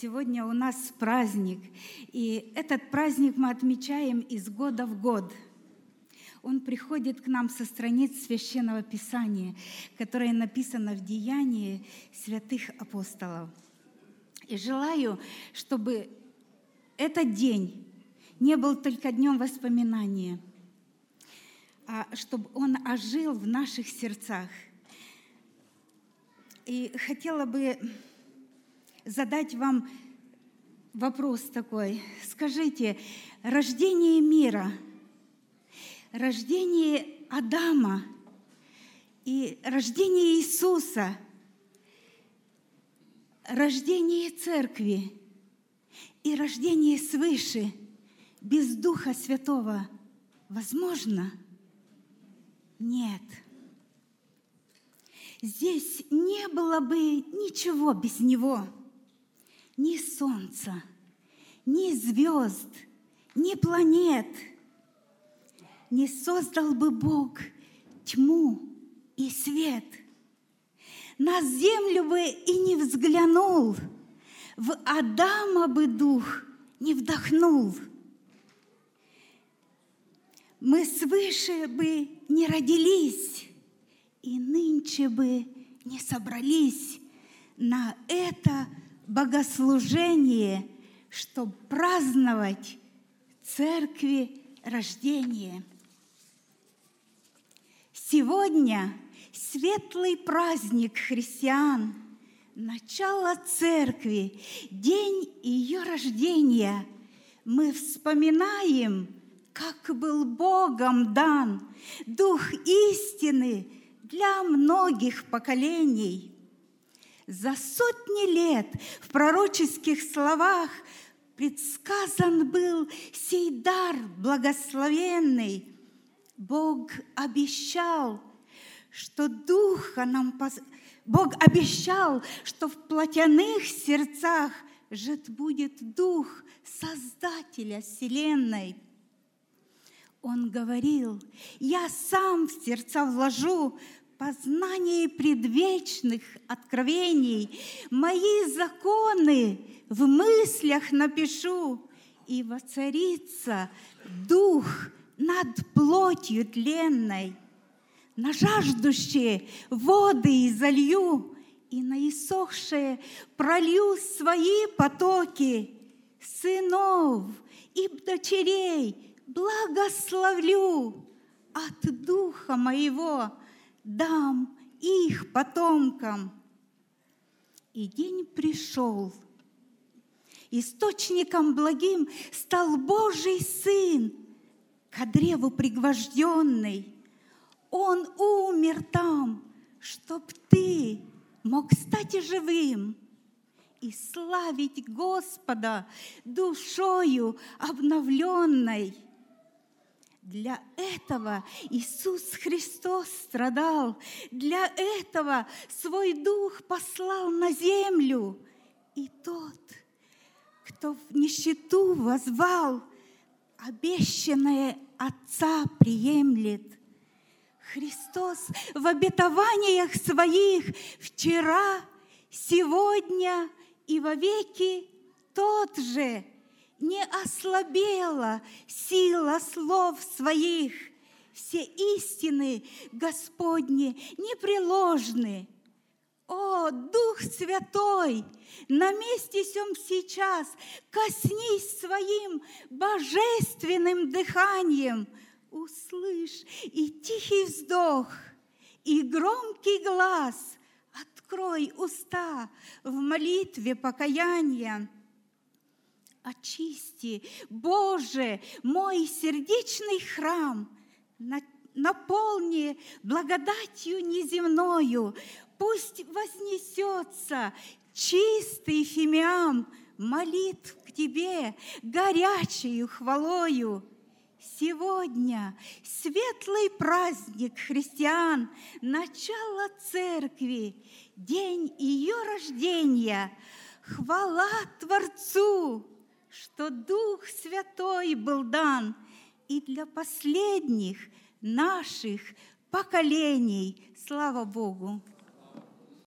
Сегодня у нас праздник, и этот праздник мы отмечаем из года в год. Он приходит к нам со страниц Священного Писания, которое написано в Деянии святых апостолов. И желаю, чтобы этот день не был только днем воспоминания, а чтобы он ожил в наших сердцах. И хотела бы задать вам вопрос такой. Скажите, рождение мира, рождение Адама и рождение Иисуса, рождение Церкви и рождение свыше без Духа Святого возможно? Нет. Здесь не было бы ничего без Него – ни солнца, ни звезд, ни планет. Не создал бы Бог тьму и свет. На землю бы и не взглянул, в Адама бы дух не вдохнул. Мы свыше бы не родились, и нынче бы не собрались на это богослужение, чтобы праздновать церкви рождения. Сегодня светлый праздник христиан, начало церкви, день ее рождения. Мы вспоминаем, как был Богом дан Дух истины для многих поколений – за сотни лет в пророческих словах предсказан был сей дар благословенный. Бог обещал, что Духа нам... Поз... Бог обещал, что в плотяных сердцах жит будет Дух Создателя Вселенной. Он говорил, я сам в сердца вложу познании предвечных откровений, мои законы в мыслях напишу, и воцарится дух над плотью тленной. На жаждущие воды изолью, и на иссохшие пролью свои потоки, сынов и дочерей благословлю от Духа моего, дам их потомкам. И день пришел. Источником благим стал Божий Сын, к древу пригвожденный. Он умер там, чтоб ты мог стать живым и славить Господа душою обновленной – для этого Иисус Христос страдал, для этого свой Дух послал на землю. И тот, кто в нищету возвал, обещанное Отца приемлет. Христос в обетованиях своих вчера, сегодня и вовеки тот же – не ослабела сила слов своих. Все истины Господни непреложны. О, Дух Святой, на месте сем сейчас коснись своим божественным дыханием, услышь и тихий вздох, и громкий глаз, открой уста в молитве покаяния очисти, Боже, мой сердечный храм, наполни благодатью неземною, пусть вознесется чистый фимиам молитв к Тебе горячую хвалою. Сегодня светлый праздник христиан, начало церкви, день ее рождения. Хвала Творцу! Что Дух Святой был дан и для последних наших поколений. Слава Богу!